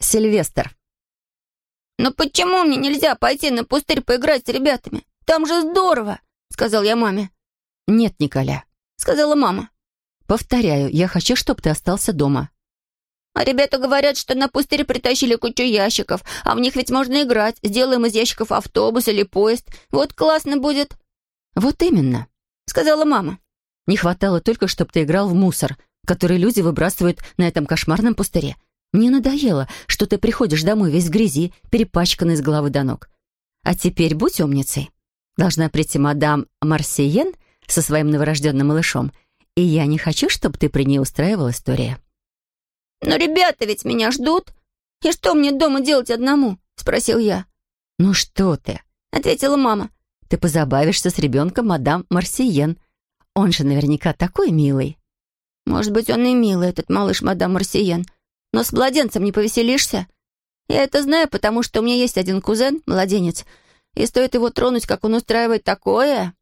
Сильвестр. «Но почему мне нельзя пойти на пустырь поиграть с ребятами? Там же здорово!» — сказал я маме. «Нет, Николя», — сказала мама. «Повторяю, я хочу, чтобы ты остался дома». «А ребята говорят, что на пустырь притащили кучу ящиков, а в них ведь можно играть. Сделаем из ящиков автобус или поезд. Вот классно будет». «Вот именно», — сказала мама. «Не хватало только, чтобы ты играл в мусор, который люди выбрасывают на этом кошмарном пустыре. Мне надоело, что ты приходишь домой весь в грязи, перепачканный с головы до ног. А теперь будь умницей. Должна прийти мадам Марсиен со своим новорожденным малышом, и я не хочу, чтобы ты при ней устраивал историю». «Но ребята ведь меня ждут. И что мне дома делать одному?» — спросил я. «Ну что ты?» — ответила мама. «Ты позабавишься с ребенком мадам Марсиен. Он же наверняка такой милый». «Может быть, он и милый, этот малыш мадам Марсиен», но с младенцем не повеселишься. Я это знаю, потому что у меня есть один кузен, младенец, и стоит его тронуть, как он устраивает такое.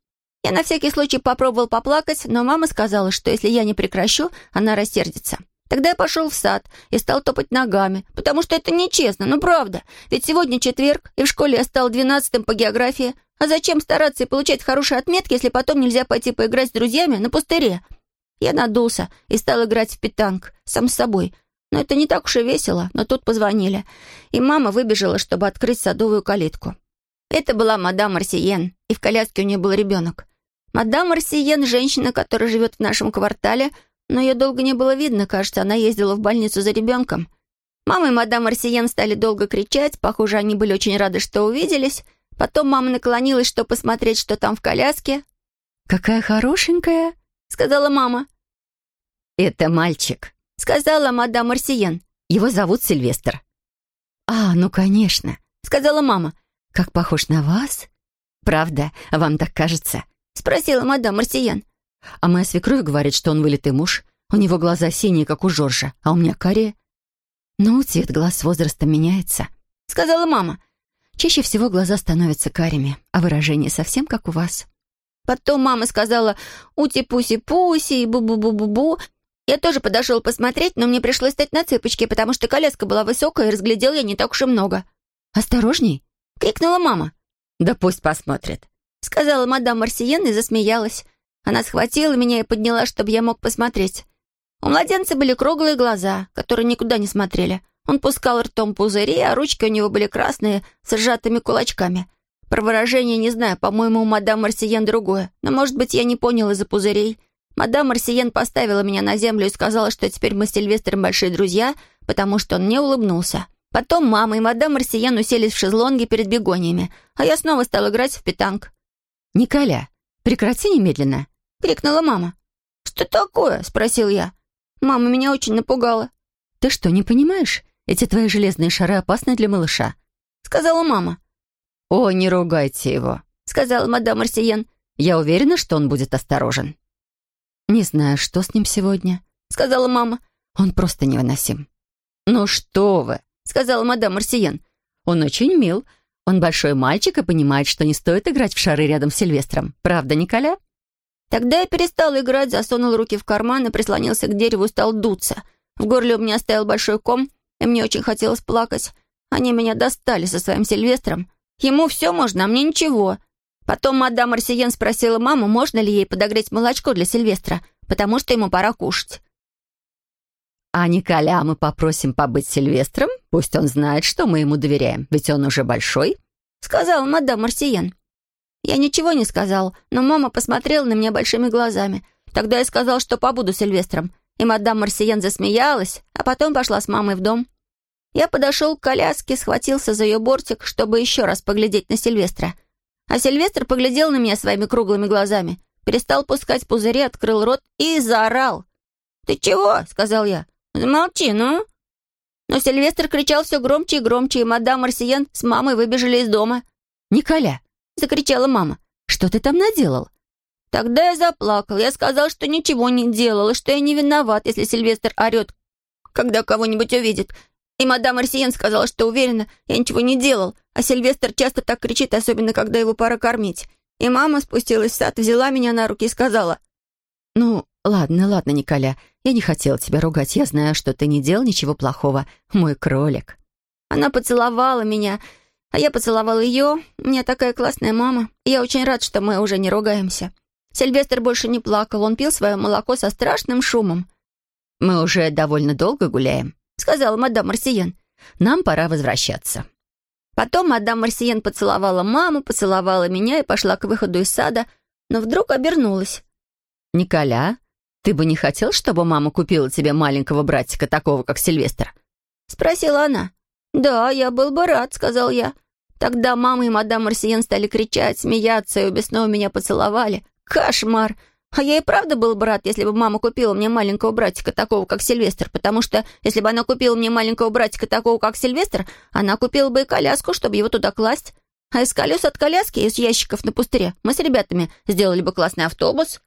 Я на всякий случай попробовал поплакать, но мама сказала, что если я не прекращу, она рассердится. Тогда я пошел в сад и стал топать ногами, потому что это нечестно, ну правда. Ведь сегодня четверг, и в школе я стал двенадцатым по географии. А зачем стараться и получать хорошие отметки, если потом нельзя пойти поиграть с друзьями на пустыре? Я надулся и стал играть в питанг, сам с собой — но это не так уж и весело, но тут позвонили, и мама выбежала, чтобы открыть садовую калитку. Это была мадам Марсиен, и в коляске у нее был ребенок. Мадам Марсиен — женщина, которая живет в нашем квартале, но ее долго не было видно, кажется, она ездила в больницу за ребенком. Мама и мадам Марсиен стали долго кричать, похоже, они были очень рады, что увиделись. Потом мама наклонилась, чтобы посмотреть, что там в коляске. «Какая хорошенькая», — сказала мама. «Это мальчик», — сказала мадам Марсиен. «Его зовут Сильвестр». «А, ну, конечно», — сказала мама. «Как похож на вас?» «Правда, вам так кажется?» — спросила мадам Марсиен. «А моя свекровь говорит, что он вылитый муж. У него глаза синие, как у Жоржа, а у меня карие». «Ну, цвет глаз с возрастом меняется», — сказала мама. «Чаще всего глаза становятся карими, а выражение совсем как у вас». Потом мама сказала «ути-пуси-пуси» и «бу-бу-бу-бу-бу», я тоже подошел посмотреть, но мне пришлось стать на цыпочке, потому что коляска была высокая, и разглядел я не так уж и много. «Осторожней!» — крикнула мама. «Да пусть посмотрит», — сказала мадам Марсиен и засмеялась. Она схватила меня и подняла, чтобы я мог посмотреть. У младенца были круглые глаза, которые никуда не смотрели. Он пускал ртом пузыри, а ручки у него были красные, с сжатыми кулачками. Про выражение не знаю, по-моему, у мадам Марсиен другое, но, может быть, я не понял из-за пузырей. Мадам Марсиен поставила меня на землю и сказала, что теперь мы с Сильвестром большие друзья, потому что он мне улыбнулся. Потом мама и мадам Марсиен уселись в шезлонге перед бегониями, а я снова стал играть в питанг. «Николя, прекрати немедленно!» — крикнула мама. «Что такое?» — спросил я. Мама меня очень напугала. «Ты что, не понимаешь? Эти твои железные шары опасны для малыша», — сказала мама. «О, не ругайте его», — сказала мадам Марсиен. «Я уверена, что он будет осторожен». «Не знаю, что с ним сегодня», — сказала мама. «Он просто невыносим». «Ну что вы», — сказала мадам Марсиен. «Он очень мил. Он большой мальчик и понимает, что не стоит играть в шары рядом с Сильвестром. Правда, Николя?» Тогда я перестал играть, засунул руки в карман и прислонился к дереву и стал дуться. В горле у меня стоял большой ком, и мне очень хотелось плакать. Они меня достали со своим Сильвестром. Ему все можно, а мне ничего. Потом мадам Арсиен спросила маму, можно ли ей подогреть молочко для Сильвестра, потому что ему пора кушать. «А Николя мы попросим побыть Сильвестром? Пусть он знает, что мы ему доверяем, ведь он уже большой», — сказала мадам Арсиен. Я ничего не сказал, но мама посмотрела на меня большими глазами. Тогда я сказал, что побуду Сильвестром, и мадам Марсиен засмеялась, а потом пошла с мамой в дом. Я подошел к коляске, схватился за ее бортик, чтобы еще раз поглядеть на Сильвестра — а Сильвестр поглядел на меня своими круглыми глазами, перестал пускать пузыри, открыл рот и заорал. «Ты чего?» — сказал я. «Замолчи, ну!» Но Сильвестр кричал все громче и громче, и мадам Марсиен с мамой выбежали из дома. «Николя!» — закричала мама. «Что ты там наделал?» Тогда я заплакал. Я сказал, что ничего не делал, и что я не виноват, если Сильвестр орет, когда кого-нибудь увидит. И мадам Арсиен сказала, что уверена, я ничего не делал, а Сильвестр часто так кричит, особенно когда его пора кормить. И мама спустилась в сад, взяла меня на руки и сказала, «Ну, ладно, ладно, Николя, я не хотела тебя ругать, я знаю, что ты не делал ничего плохого, мой кролик». Она поцеловала меня, а я поцеловала ее. У меня такая классная мама. Я очень рад, что мы уже не ругаемся. Сильвестр больше не плакал, он пил свое молоко со страшным шумом. «Мы уже довольно долго гуляем», — сказала мадам Марсиен. «Нам пора возвращаться». Потом мадам Марсиен поцеловала маму, поцеловала меня и пошла к выходу из сада, но вдруг обернулась. «Николя, ты бы не хотел, чтобы мама купила тебе маленького братика, такого, как Сильвестр?» — спросила она. «Да, я был бы рад», — сказал я. Тогда мама и мадам Марсиен стали кричать, смеяться, и обе снова меня поцеловали. Кошмар! А я и правда был бы рад, если бы мама купила мне маленького братика, такого, как Сильвестр, потому что если бы она купила мне маленького братика, такого, как Сильвестр, она купила бы и коляску, чтобы его туда класть. А из колес от коляски, из ящиков на пустыре, мы с ребятами сделали бы классный автобус.